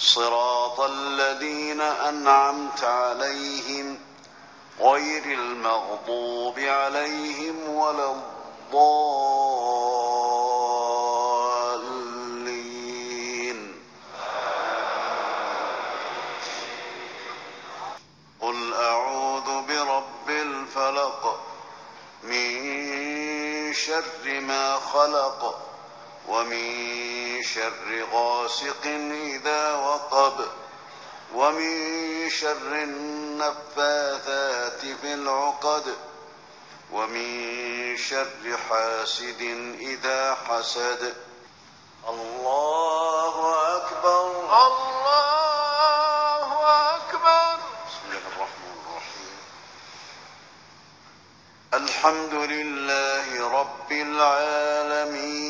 صراط الذين أنعمت عليهم غير المغضوب عليهم ولا الضالين. قل أعوذ برب الفلق من شر ما خلق ومن شر غاسق إذا وقب ومن شر النفاثات في العقد ومن شر حاسد إذا حسد. الله أكبر. الله أكبر. بسم الله الرحمن الرحيم. الحمد لله رب العالمين.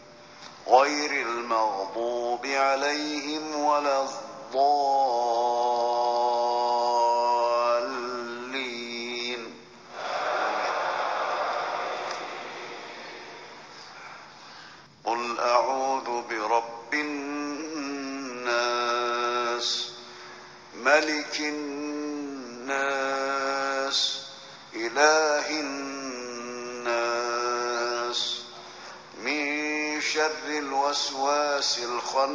غير المغضوب عليهم ولا الضالين. قل أعوذ برب الناس ملك الناس إله الناس. شر الوسواس الخناس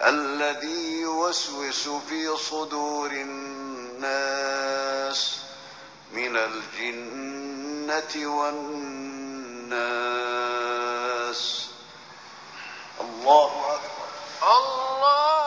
الذي يوسوس في صدور الناس من الجنة والناس. الله أكبر. الله